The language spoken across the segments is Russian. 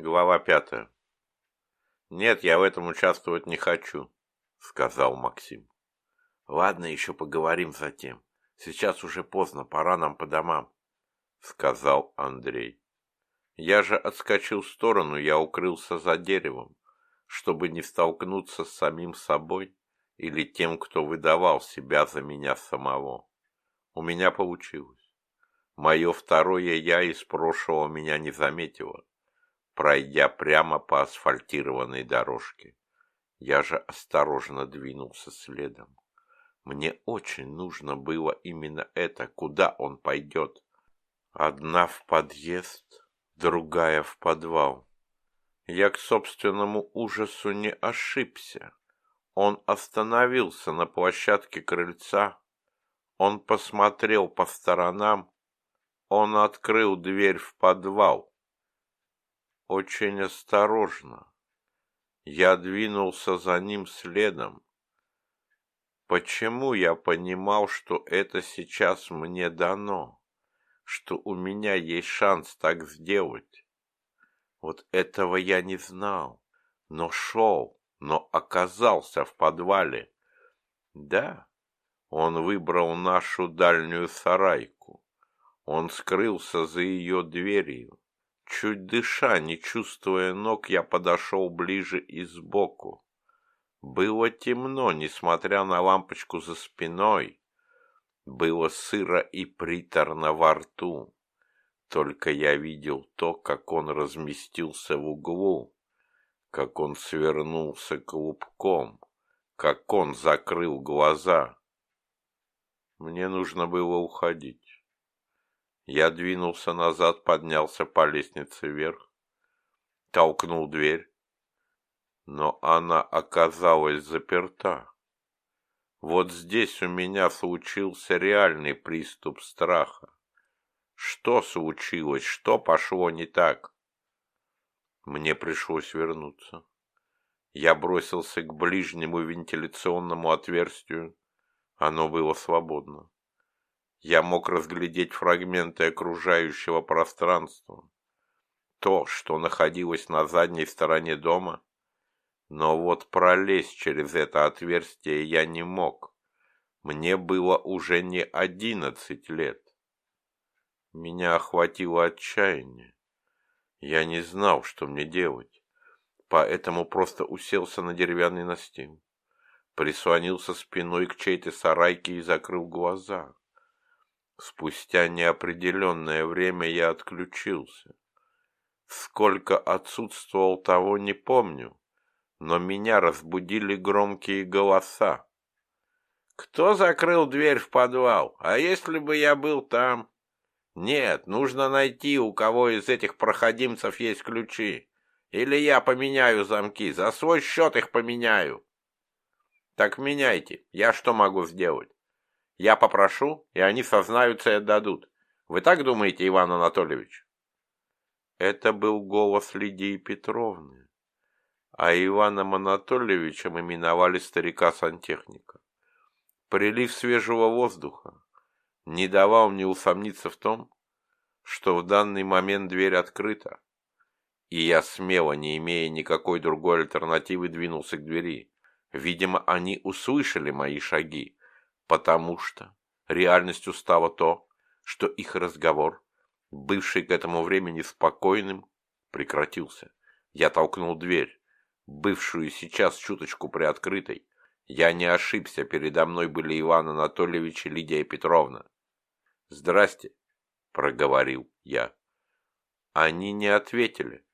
Глава пятая. «Нет, я в этом участвовать не хочу», — сказал Максим. «Ладно, еще поговорим затем. Сейчас уже поздно, пора нам по домам», — сказал Андрей. Я же отскочил в сторону, я укрылся за деревом, чтобы не столкнуться с самим собой или тем, кто выдавал себя за меня самого. У меня получилось. Мое второе «я» из прошлого меня не заметило пройдя прямо по асфальтированной дорожке. Я же осторожно двинулся следом. Мне очень нужно было именно это, куда он пойдет. Одна в подъезд, другая в подвал. Я к собственному ужасу не ошибся. Он остановился на площадке крыльца. Он посмотрел по сторонам. Он открыл дверь в подвал очень осторожно. Я двинулся за ним следом. Почему я понимал, что это сейчас мне дано, что у меня есть шанс так сделать? Вот этого я не знал, но шел, но оказался в подвале. Да, он выбрал нашу дальнюю сарайку. Он скрылся за ее дверью. Чуть дыша, не чувствуя ног, я подошел ближе и сбоку. Было темно, несмотря на лампочку за спиной. Было сыро и приторно во рту. Только я видел то, как он разместился в углу, как он свернулся клубком, как он закрыл глаза. Мне нужно было уходить. Я двинулся назад, поднялся по лестнице вверх, толкнул дверь, но она оказалась заперта. Вот здесь у меня случился реальный приступ страха. Что случилось? Что пошло не так? Мне пришлось вернуться. Я бросился к ближнему вентиляционному отверстию. Оно было свободно. Я мог разглядеть фрагменты окружающего пространства. То, что находилось на задней стороне дома. Но вот пролезть через это отверстие я не мог. Мне было уже не одиннадцать лет. Меня охватило отчаяние. Я не знал, что мне делать, поэтому просто уселся на деревянный настил, прислонился спиной к чьей-то сарайке и закрыл глаза. Спустя неопределенное время я отключился. Сколько отсутствовал, того не помню, но меня разбудили громкие голоса. Кто закрыл дверь в подвал? А если бы я был там? Нет, нужно найти, у кого из этих проходимцев есть ключи. Или я поменяю замки, за свой счет их поменяю. Так меняйте, я что могу сделать? Я попрошу, и они сознаются и отдадут. Вы так думаете, Иван Анатольевич? Это был голос Лидии Петровны, а Иваном Анатольевичем именовали старика-сантехника. Прилив свежего воздуха не давал мне усомниться в том, что в данный момент дверь открыта, и я смело, не имея никакой другой альтернативы, двинулся к двери. Видимо, они услышали мои шаги, потому что реальностью стало то, что их разговор, бывший к этому времени спокойным, прекратился. Я толкнул дверь, бывшую сейчас чуточку приоткрытой. Я не ошибся, передо мной были Иван Анатольевич и Лидия Петровна. «Здрасте», — проговорил я. Они не ответили.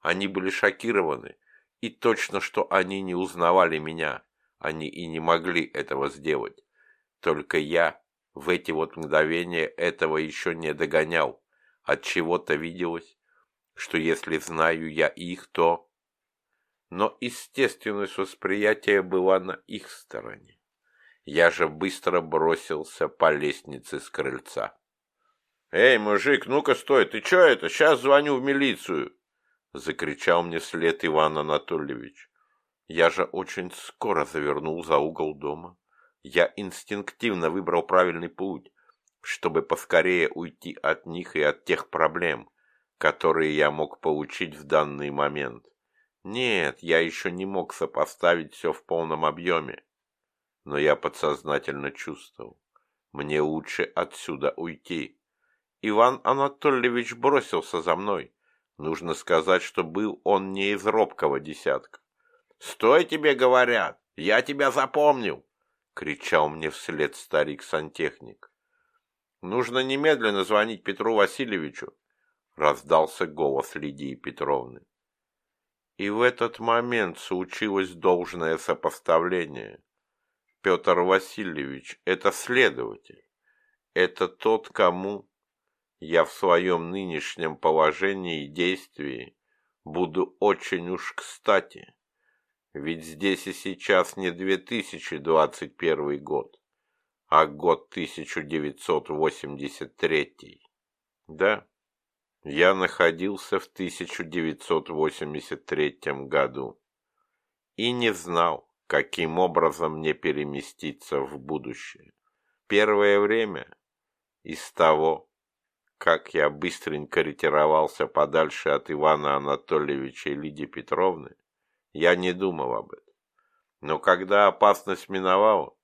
Они были шокированы, и точно, что они не узнавали меня, они и не могли этого сделать. Только я в эти вот мгновения этого еще не догонял. От чего-то виделось, что если знаю я их, то... Но естественность восприятия была на их стороне. Я же быстро бросился по лестнице с крыльца. «Эй, мужик, ну-ка стой, ты чё это? Сейчас звоню в милицию!» Закричал мне вслед Иван Анатольевич. Я же очень скоро завернул за угол дома я инстинктивно выбрал правильный путь, чтобы поскорее уйти от них и от тех проблем, которые я мог получить в данный момент. Нет, я еще не мог сопоставить все в полном объеме, но я подсознательно чувствовал, мне лучше отсюда уйти. Иван Анатольевич бросился за мной. Нужно сказать, что был он не из робкого десятка. «Стой, тебе говорят! Я тебя запомнил!» — кричал мне вслед старик-сантехник. «Нужно немедленно звонить Петру Васильевичу», — раздался голос Лидии Петровны. И в этот момент случилось должное сопоставление. Петр Васильевич — это следователь. Это тот, кому я в своем нынешнем положении и действии буду очень уж кстати. Ведь здесь и сейчас не 2021 год, а год 1983. Да, я находился в 1983 году и не знал, каким образом мне переместиться в будущее. Первое время из того, как я быстренько ретировался подальше от Ивана Анатольевича и Лидии Петровны, я не думал об этом. Но когда опасность миновала,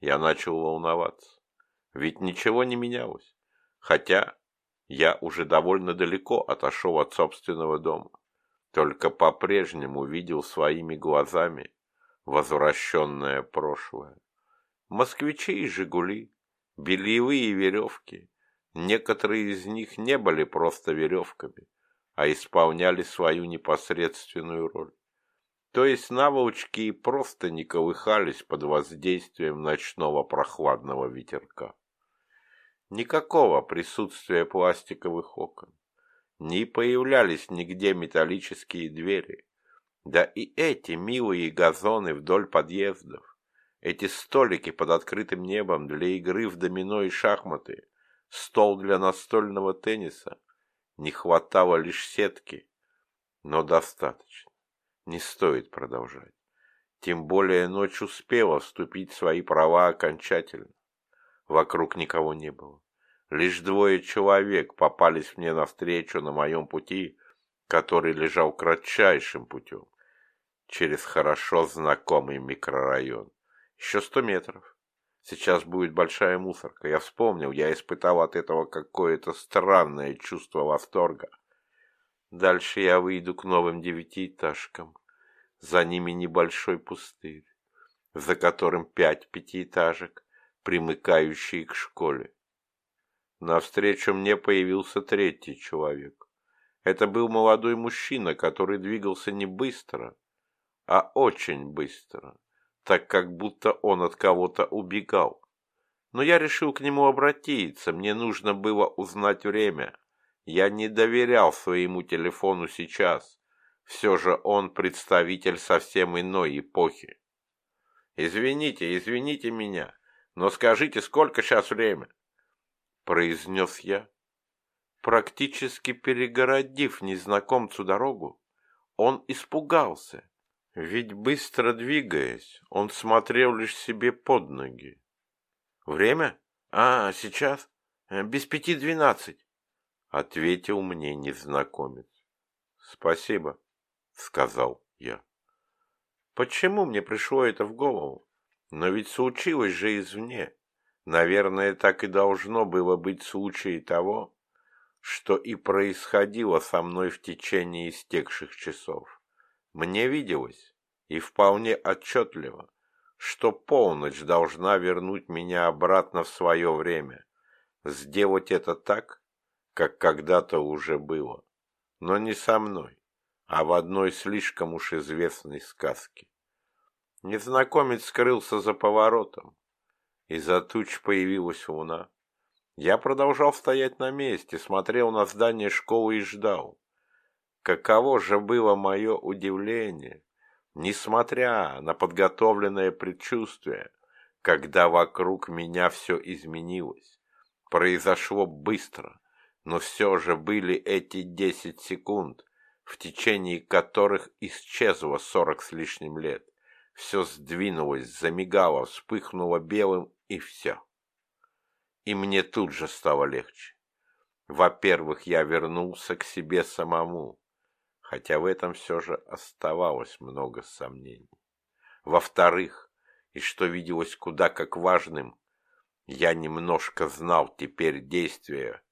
я начал волноваться. Ведь ничего не менялось. Хотя я уже довольно далеко отошел от собственного дома. Только по-прежнему видел своими глазами возвращенное прошлое. Москвичи и «Жигули», бельевые веревки. Некоторые из них не были просто веревками, а исполняли свою непосредственную роль. То есть наволочки и просто не колыхались под воздействием ночного прохладного ветерка. Никакого присутствия пластиковых окон. Не появлялись нигде металлические двери. Да и эти милые газоны вдоль подъездов, эти столики под открытым небом для игры в домино и шахматы, стол для настольного тенниса. Не хватало лишь сетки, но достаточно. Не стоит продолжать. Тем более ночь успела вступить в свои права окончательно. Вокруг никого не было. Лишь двое человек попались мне навстречу на моем пути, который лежал кратчайшим путем, через хорошо знакомый микрорайон. Еще сто метров. Сейчас будет большая мусорка. Я вспомнил, я испытал от этого какое-то странное чувство восторга. Дальше я выйду к новым девятиэтажкам. За ними небольшой пустырь, за которым пять пятиэтажек, примыкающие к школе. Навстречу мне появился третий человек. Это был молодой мужчина, который двигался не быстро, а очень быстро, так как будто он от кого-то убегал. Но я решил к нему обратиться, мне нужно было узнать время. Я не доверял своему телефону сейчас. Все же он представитель совсем иной эпохи. «Извините, извините меня, но скажите, сколько сейчас время?» Произнес я. Практически перегородив незнакомцу дорогу, он испугался. Ведь быстро двигаясь, он смотрел лишь себе под ноги. «Время? А, сейчас? Без пяти двенадцать ответил мне незнакомец. Спасибо, сказал я. Почему мне пришло это в голову? Но ведь случилось же извне. Наверное, так и должно было быть в случае того, что и происходило со мной в течение истекших часов. Мне виделось, и вполне отчетливо, что полночь должна вернуть меня обратно в свое время. Сделать это так, как когда-то уже было, но не со мной, а в одной слишком уж известной сказке. Незнакомец скрылся за поворотом, из-за туч появилась луна. Я продолжал стоять на месте, смотрел на здание школы и ждал. Каково же было мое удивление, несмотря на подготовленное предчувствие, когда вокруг меня все изменилось. Произошло быстро, но все же были эти десять секунд, в течение которых исчезло сорок с лишним лет. Все сдвинулось, замигало, вспыхнуло белым, и все. И мне тут же стало легче. Во-первых, я вернулся к себе самому, хотя в этом все же оставалось много сомнений. Во-вторых, и что виделось куда как важным, я немножко знал теперь действия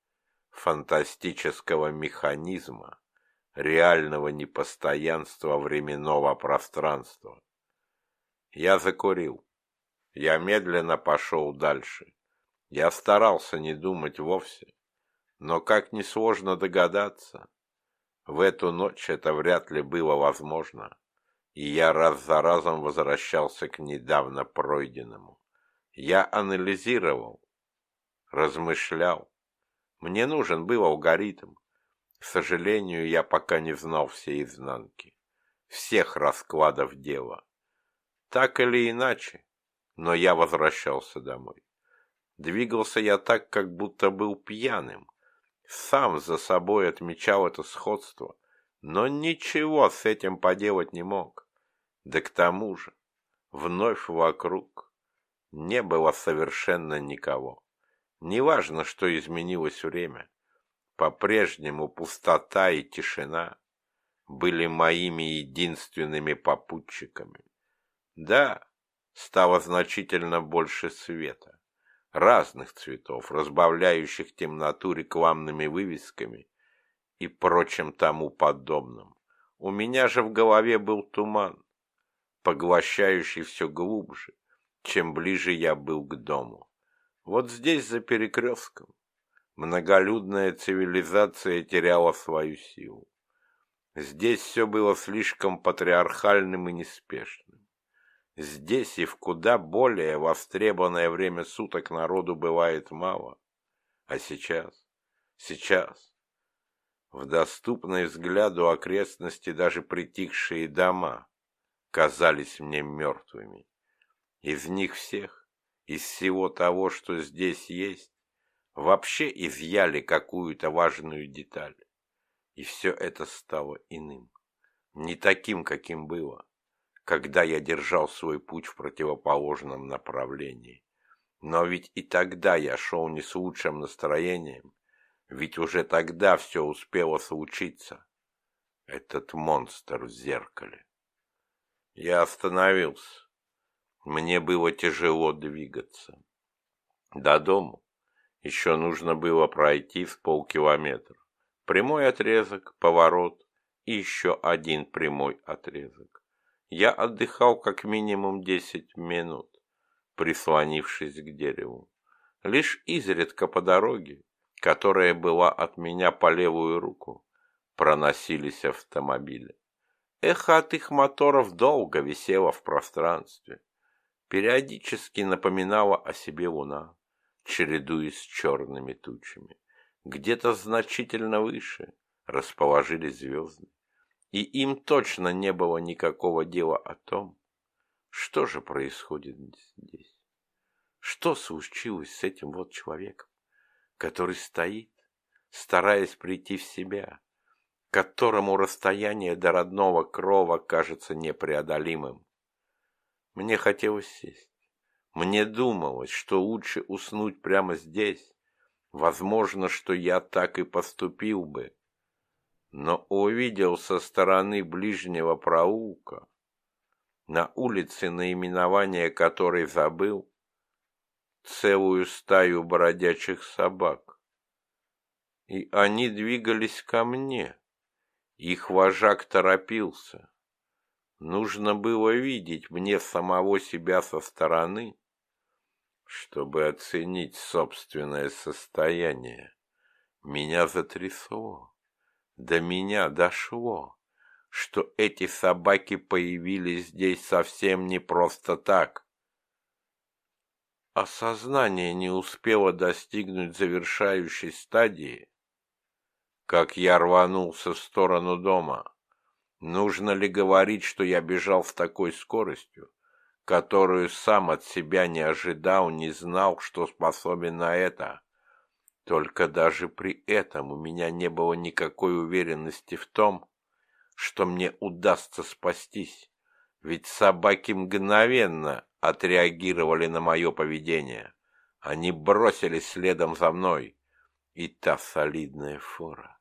фантастического механизма, реального непостоянства временного пространства. Я закурил. Я медленно пошел дальше. Я старался не думать вовсе. Но, как несложно догадаться, в эту ночь это вряд ли было возможно, и я раз за разом возвращался к недавно пройденному. Я анализировал, размышлял. Мне нужен был алгоритм. К сожалению, я пока не знал всей изнанки, всех раскладов дела. Так или иначе, но я возвращался домой. Двигался я так, как будто был пьяным. Сам за собой отмечал это сходство, но ничего с этим поделать не мог. Да к тому же, вновь вокруг не было совершенно никого. Неважно, что изменилось время, по-прежнему пустота и тишина были моими единственными попутчиками. Да, стало значительно больше света, разных цветов, разбавляющих темноту рекламными вывесками и прочим тому подобным. У меня же в голове был туман, поглощающий все глубже, чем ближе я был к дому. Вот здесь, за перекрестком, многолюдная цивилизация теряла свою силу. Здесь все было слишком патриархальным и неспешным. Здесь и в куда более востребованное время суток народу бывает мало. А сейчас, сейчас, в доступной взгляду окрестности даже притихшие дома казались мне мертвыми. Из них всех, из всего того, что здесь есть, вообще изъяли какую-то важную деталь. И все это стало иным, не таким, каким было когда я держал свой путь в противоположном направлении. Но ведь и тогда я шел не с лучшим настроением, ведь уже тогда все успело случиться. Этот монстр в зеркале. Я остановился. Мне было тяжело двигаться. До дому еще нужно было пройти с полкилометра. Прямой отрезок, поворот и еще один прямой отрезок я отдыхал как минимум десять минут, прислонившись к дереву. Лишь изредка по дороге, которая была от меня по левую руку, проносились автомобили. Эхо от их моторов долго висело в пространстве. Периодически напоминала о себе луна, чередуясь с черными тучами. Где-то значительно выше расположились звезды и им точно не было никакого дела о том, что же происходит здесь. Что случилось с этим вот человеком, который стоит, стараясь прийти в себя, которому расстояние до родного крова кажется непреодолимым. Мне хотелось сесть. Мне думалось, что лучше уснуть прямо здесь. Возможно, что я так и поступил бы, но увидел со стороны ближнего проулка, на улице, наименование которой забыл, целую стаю бродячих собак. И они двигались ко мне. Их вожак торопился. Нужно было видеть мне самого себя со стороны, чтобы оценить собственное состояние. Меня затрясло. До меня дошло, что эти собаки появились здесь совсем не просто так. Осознание не успело достигнуть завершающей стадии, как я рванулся в сторону дома. Нужно ли говорить, что я бежал с такой скоростью, которую сам от себя не ожидал, не знал, что способен на это? Только даже при этом у меня не было никакой уверенности в том, что мне удастся спастись, ведь собаки мгновенно отреагировали на мое поведение. Они бросились следом за мной. И та солидная фора,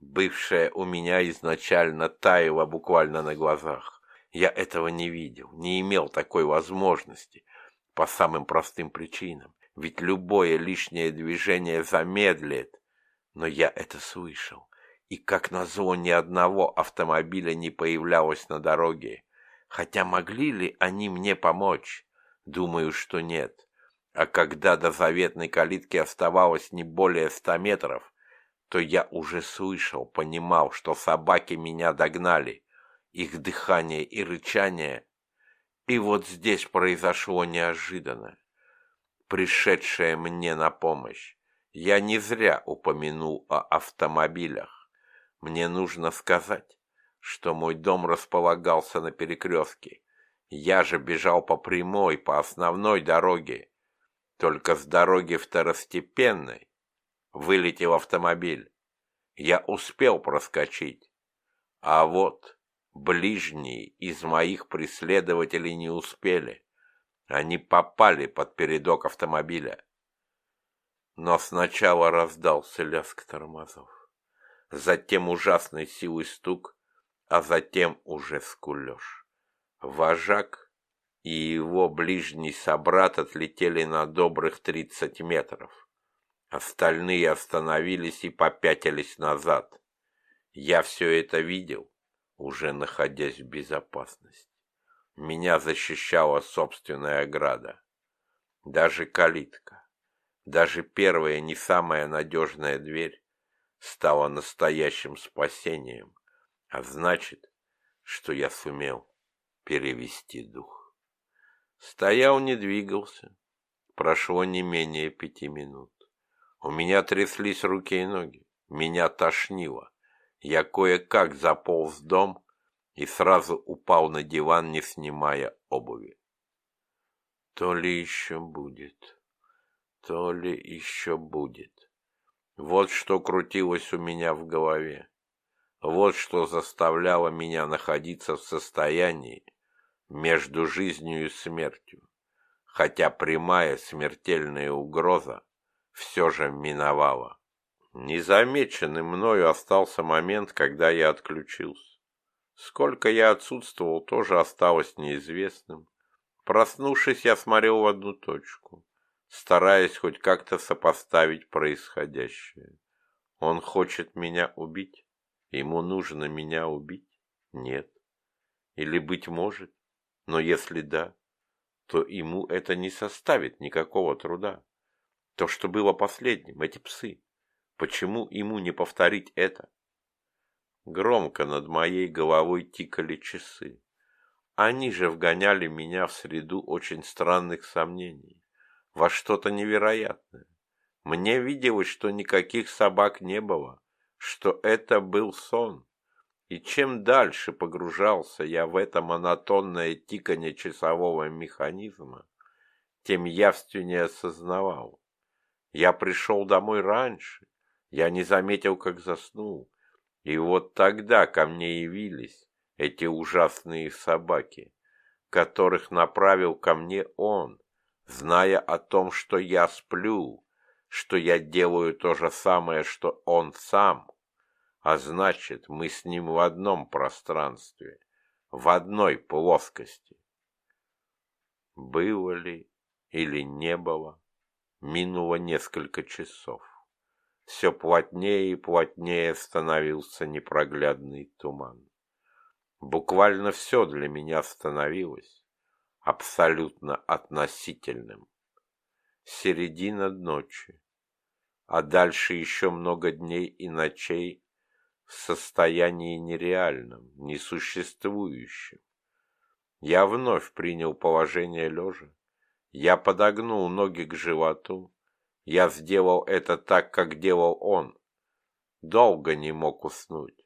бывшая у меня изначально таяла буквально на глазах. Я этого не видел, не имел такой возможности по самым простым причинам. Ведь любое лишнее движение замедлит. Но я это слышал. И, как назло, ни одного автомобиля не появлялось на дороге. Хотя могли ли они мне помочь? Думаю, что нет. А когда до заветной калитки оставалось не более ста метров, то я уже слышал, понимал, что собаки меня догнали. Их дыхание и рычание. И вот здесь произошло неожиданно, пришедшее мне на помощь. Я не зря упомянул о автомобилях. Мне нужно сказать, что мой дом располагался на перекрестке. Я же бежал по прямой, по основной дороге. Только с дороги второстепенной вылетел автомобиль. Я успел проскочить. А вот ближние из моих преследователей не успели. Они попали под передок автомобиля. Но сначала раздался лязг тормозов затем ужасной силой стук, а затем уже скулеж. Вожак и его ближний собрат отлетели на добрых тридцать метров. Остальные остановились и попятились назад. Я все это видел, уже находясь в безопасности. Меня защищала собственная ограда. Даже калитка, даже первая не самая надежная дверь стало настоящим спасением, а значит, что я сумел перевести дух. Стоял, не двигался. Прошло не менее пяти минут. У меня тряслись руки и ноги. Меня тошнило. Я кое-как заполз в дом и сразу упал на диван, не снимая обуви. То ли еще будет, то ли еще будет. Вот что крутилось у меня в голове. Вот что заставляло меня находиться в состоянии между жизнью и смертью, хотя прямая смертельная угроза все же миновала. Незамеченным мною остался момент, когда я отключился. Сколько я отсутствовал, тоже осталось неизвестным. Проснувшись, я смотрел в одну точку стараясь хоть как-то сопоставить происходящее. Он хочет меня убить? Ему нужно меня убить? Нет. Или, быть может, но если да, то ему это не составит никакого труда. То, что было последним, эти псы. Почему ему не повторить это? Громко над моей головой тикали часы. Они же вгоняли меня в среду очень странных сомнений во что-то невероятное. Мне виделось, что никаких собак не было, что это был сон. И чем дальше погружался я в это монотонное тиканье часового механизма, тем явственнее осознавал. Я пришел домой раньше, я не заметил, как заснул. И вот тогда ко мне явились эти ужасные собаки, которых направил ко мне он, зная о том, что я сплю, что я делаю то же самое, что он сам, а значит, мы с ним в одном пространстве, в одной плоскости. Было ли или не было, минуло несколько часов. Все плотнее и плотнее становился непроглядный туман. Буквально все для меня становилось абсолютно относительным. Середина ночи, а дальше еще много дней и ночей в состоянии нереальном, несуществующем. Я вновь принял положение лежа. Я подогнул ноги к животу. Я сделал это так, как делал он. Долго не мог уснуть,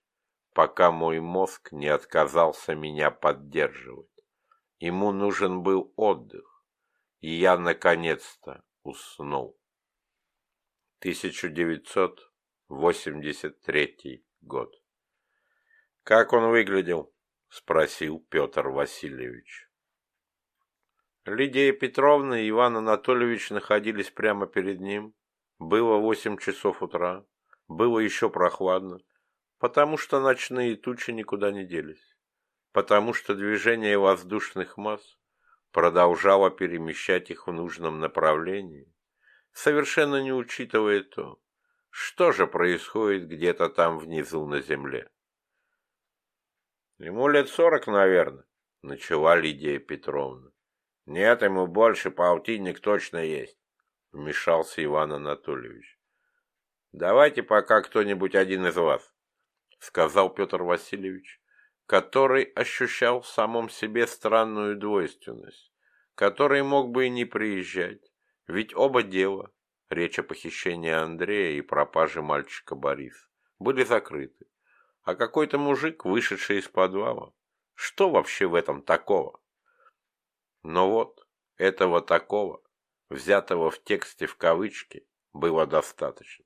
пока мой мозг не отказался меня поддерживать. Ему нужен был отдых, и я наконец-то уснул. 1983 год. «Как он выглядел?» — спросил Петр Васильевич. Лидия Петровна и Иван Анатольевич находились прямо перед ним. Было восемь часов утра, было еще прохладно, потому что ночные тучи никуда не делись, потому что движение воздушных масс продолжало перемещать их в нужном направлении, совершенно не учитывая то, что же происходит где-то там внизу на земле. Ему лет сорок, наверное, начала Лидия Петровна. Нет, ему больше, полтинник точно есть, вмешался Иван Анатольевич. Давайте пока кто-нибудь один из вас, сказал Петр Васильевич, который ощущал в самом себе странную двойственность, который мог бы и не приезжать, ведь оба дела, речь о похищении Андрея и пропаже мальчика Бориса, были закрыты. А какой-то мужик, вышедший из подвала, что вообще в этом такого? Но вот этого такого, взятого в тексте в кавычки, было достаточно,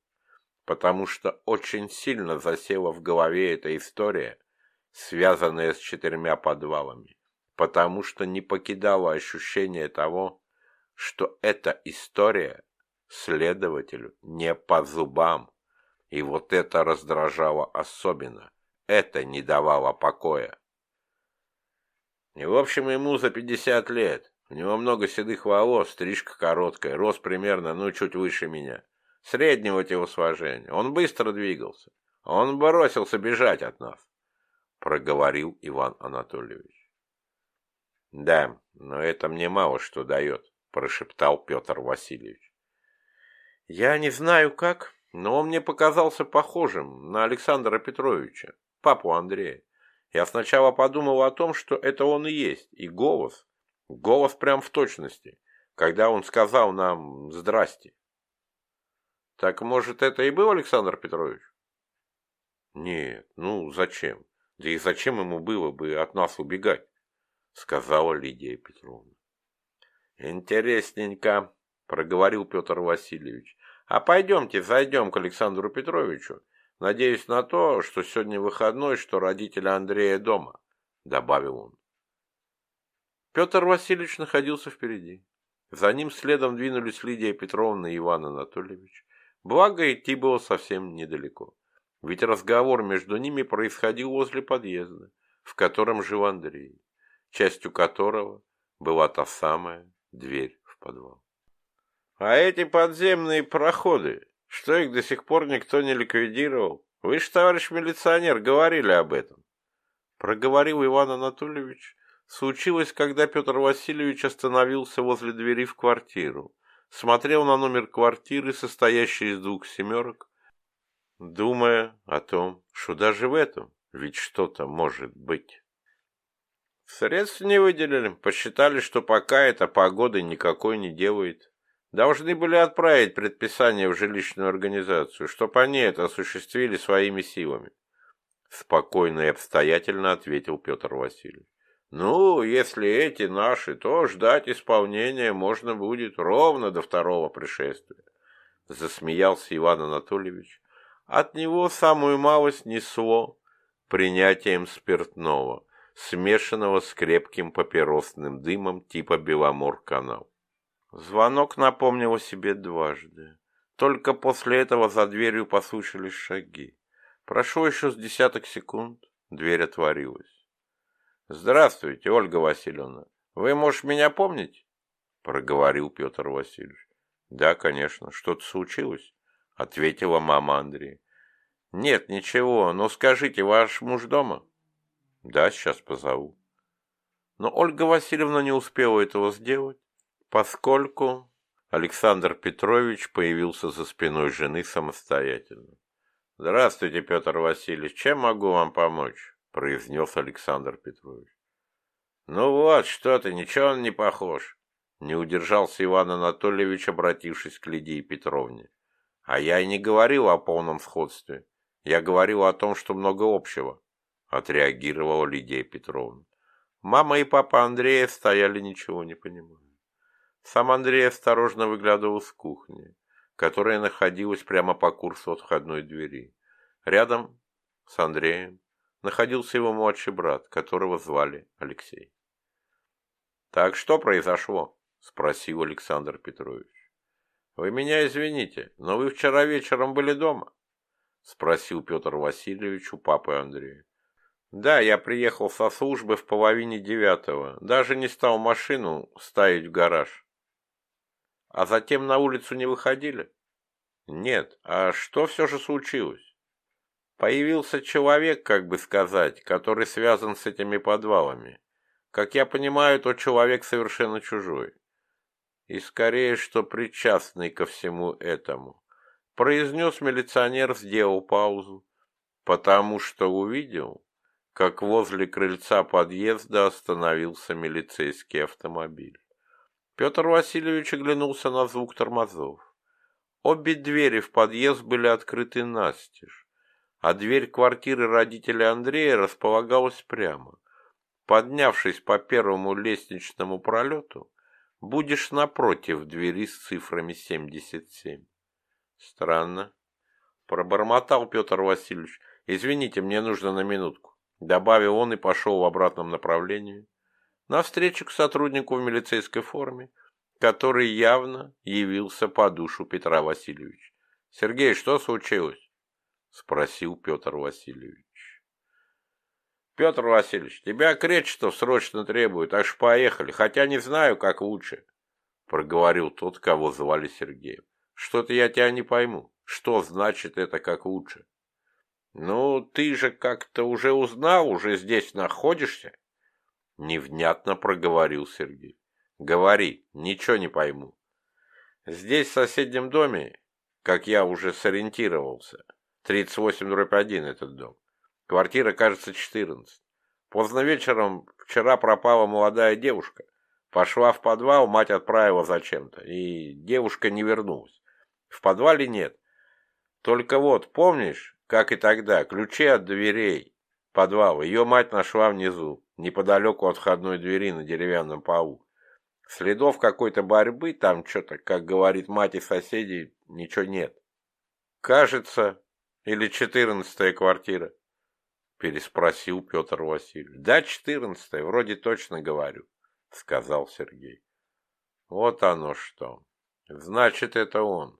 потому что очень сильно засела в голове эта история, связанная с четырьмя подвалами, потому что не покидало ощущение того, что эта история следователю не по зубам, и вот это раздражало особенно, это не давало покоя. И, в общем, ему за пятьдесят лет, у него много седых волос, стрижка короткая, рост примерно, ну, чуть выше меня, среднего телосложения, он быстро двигался, он бросился бежать от нас, проговорил Иван Анатольевич. Да, но это мне мало что дает прошептал Петр Васильевич. Я не знаю как, но он мне показался похожим на Александра Петровича, папу Андрея. Я сначала подумал о том, что это он и есть, и голос, голос прям в точности, когда он сказал нам «здрасте». Так, может, это и был Александр Петрович? Нет, ну зачем? Да и зачем ему было бы от нас убегать? Сказала Лидия Петровна. Интересненько, проговорил Петр Васильевич. А пойдемте, зайдем к Александру Петровичу. Надеюсь на то, что сегодня выходной, что родители Андрея дома, добавил он. Петр Васильевич находился впереди. За ним следом двинулись Лидия Петровна и Иван Анатольевич. Благо, идти было совсем недалеко. Ведь разговор между ними происходил возле подъезда, в котором жил Андрей, частью которого была та самая дверь в подвал. А эти подземные проходы, что их до сих пор никто не ликвидировал? Вы же, товарищ милиционер, говорили об этом. Проговорил Иван Анатольевич. Случилось, когда Петр Васильевич остановился возле двери в квартиру, смотрел на номер квартиры, состоящий из двух семерок, думая о том, что даже в этом ведь что-то может быть. Средств не выделили, посчитали, что пока эта погода никакой не делает. Должны были отправить предписание в жилищную организацию, чтобы они это осуществили своими силами. Спокойно и обстоятельно ответил Петр Васильевич. Ну, если эти наши, то ждать исполнения можно будет ровно до второго пришествия. Засмеялся Иван Анатольевич. От него самую малость несло принятием спиртного смешанного с крепким папиросным дымом типа Беломор-канал. Звонок напомнил о себе дважды. Только после этого за дверью послышались шаги. Прошло еще с десяток секунд, дверь отворилась. «Здравствуйте, Ольга Васильевна. Вы, может, меня помните?» — проговорил Петр Васильевич. «Да, конечно. Что-то случилось?» — ответила мама Андрея. «Нет, ничего. Но скажите, ваш муж дома?» Да, сейчас позову. Но Ольга Васильевна не успела этого сделать, поскольку Александр Петрович появился за спиной жены самостоятельно. «Здравствуйте, Петр Васильевич, чем могу вам помочь?» – произнес Александр Петрович. «Ну вот, что ты, ничего он не похож», – не удержался Иван Анатольевич, обратившись к Лидии Петровне. «А я и не говорил о полном сходстве. Я говорил о том, что много общего отреагировала Лидия Петровна. Мама и папа Андрея стояли ничего не понимая. Сам Андрей осторожно выглядывал с кухни, которая находилась прямо по курсу от входной двери. Рядом с Андреем находился его младший брат, которого звали Алексей. «Так что произошло?» – спросил Александр Петрович. Вы меня извините, но вы вчера вечером были дома? Спросил Петр Васильевич у папы Андрея. Да, я приехал со службы в половине девятого. Даже не стал машину ставить в гараж. А затем на улицу не выходили? Нет. А что все же случилось? Появился человек, как бы сказать, который связан с этими подвалами. Как я понимаю, тот человек совершенно чужой и скорее, что причастный ко всему этому, произнес милиционер, сделал паузу, потому что увидел, как возле крыльца подъезда остановился милицейский автомобиль. Петр Васильевич оглянулся на звук тормозов. Обе двери в подъезд были открыты настежь, а дверь квартиры родителя Андрея располагалась прямо. Поднявшись по первому лестничному пролету, Будешь напротив двери с цифрами 77. Странно. Пробормотал Петр Васильевич. Извините, мне нужно на минутку. Добавил он и пошел в обратном направлении. Навстречу к сотруднику в милицейской форме, который явно явился по душу Петра Васильевича. Сергей, что случилось? Спросил Петр Васильевич. Петр Васильевич, тебя Кречетов срочно требует, аж поехали, хотя не знаю, как лучше, проговорил тот, кого звали Сергеем. Что-то я тебя не пойму. Что значит это как лучше? Ну, ты же как-то уже узнал, уже здесь находишься? Невнятно проговорил Сергей. Говори, ничего не пойму. Здесь, в соседнем доме, как я уже сориентировался, 38 дробь 1 этот дом, Квартира, кажется, 14. Поздно вечером вчера пропала молодая девушка. Пошла в подвал, мать отправила зачем-то, и девушка не вернулась. В подвале нет. Только вот, помнишь, как и тогда, ключи от дверей подвала ее мать нашла внизу, неподалеку от входной двери на деревянном полу. Следов какой-то борьбы, там что-то, как говорит мать и соседей, ничего нет. Кажется, или четырнадцатая квартира переспросил Петр Васильевич. Да, четырнадцатое, вроде точно говорю, сказал Сергей. Вот оно что. Значит, это он.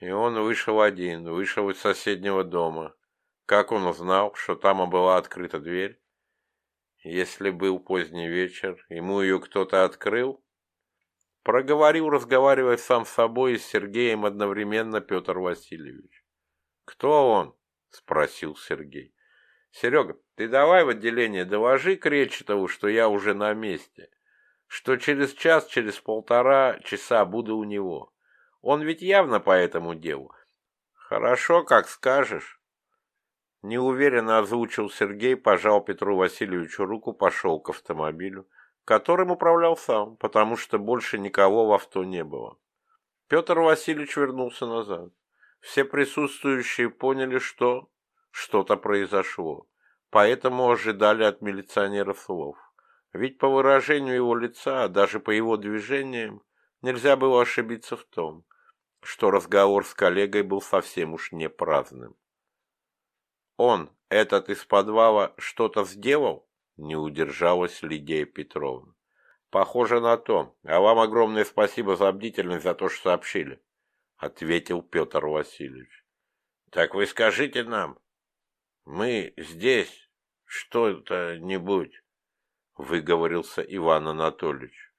И он вышел один, вышел из соседнего дома. Как он узнал, что там была открыта дверь? Если был поздний вечер, ему ее кто-то открыл? Проговорил, разговаривая сам с собой и с Сергеем одновременно Петр Васильевич. «Кто он?» – спросил Сергей. Серега, ты давай в отделение доложи Кречетову, что я уже на месте, что через час, через полтора часа буду у него. Он ведь явно по этому делу. Хорошо, как скажешь. Неуверенно озвучил Сергей, пожал Петру Васильевичу руку, пошел к автомобилю, которым управлял сам, потому что больше никого в авто не было. Петр Васильевич вернулся назад. Все присутствующие поняли, что что-то произошло, поэтому ожидали от милиционера слов. Ведь по выражению его лица, даже по его движениям, нельзя было ошибиться в том, что разговор с коллегой был совсем уж не праздным. «Он, этот из подвала, что-то сделал?» – не удержалась Лидия Петровна. «Похоже на то. А вам огромное спасибо за бдительность, за то, что сообщили», – ответил Петр Васильевич. «Так вы скажите нам, мы здесь что-то-нибудь, выговорился Иван Анатольевич.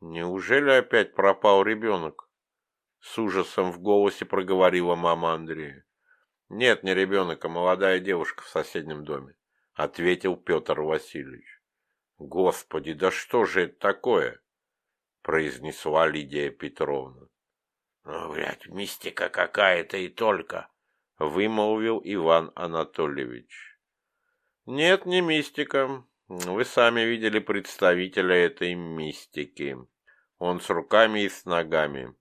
Неужели опять пропал ребенок? С ужасом в голосе проговорила мама Андрея. Нет, не ребенок, а молодая девушка в соседнем доме, ответил Петр Васильевич. Господи, да что же это такое? произнесла Лидия Петровна. Ну, блядь, мистика какая-то и только, вымолвил Иван Анатольевич. Нет, не мистика. Вы сами видели представителя этой мистики. Он с руками и с ногами.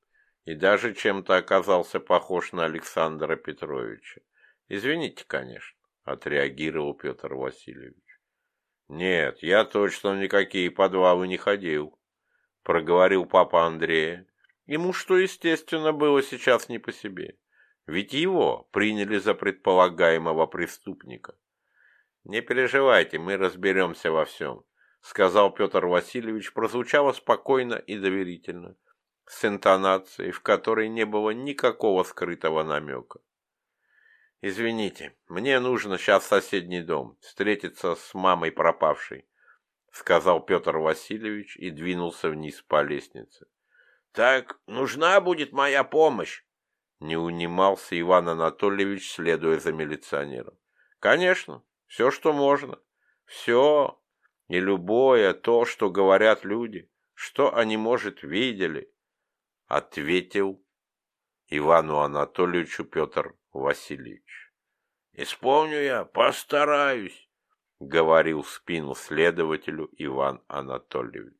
И даже чем-то оказался похож на Александра Петровича. Извините, конечно, отреагировал Петр Васильевич. Нет, я точно никакие подвалы не ходил, проговорил папа Андрея. Ему что, естественно, было сейчас не по себе. Ведь его приняли за предполагаемого преступника. «Не переживайте, мы разберемся во всем», — сказал Петр Васильевич, прозвучало спокойно и доверительно. С интонацией, в которой не было никакого скрытого намека. «Извините, мне нужно сейчас в соседний дом, встретиться с мамой пропавшей», сказал Петр Васильевич и двинулся вниз по лестнице. «Так нужна будет моя помощь?» Не унимался Иван Анатольевич, следуя за милиционером. «Конечно, все, что можно. Все и любое то, что говорят люди, что они, может, видели, ответил Ивану Анатольевичу Петр Васильевич. Исполню я, постараюсь, говорил в спину следователю Иван Анатольевич.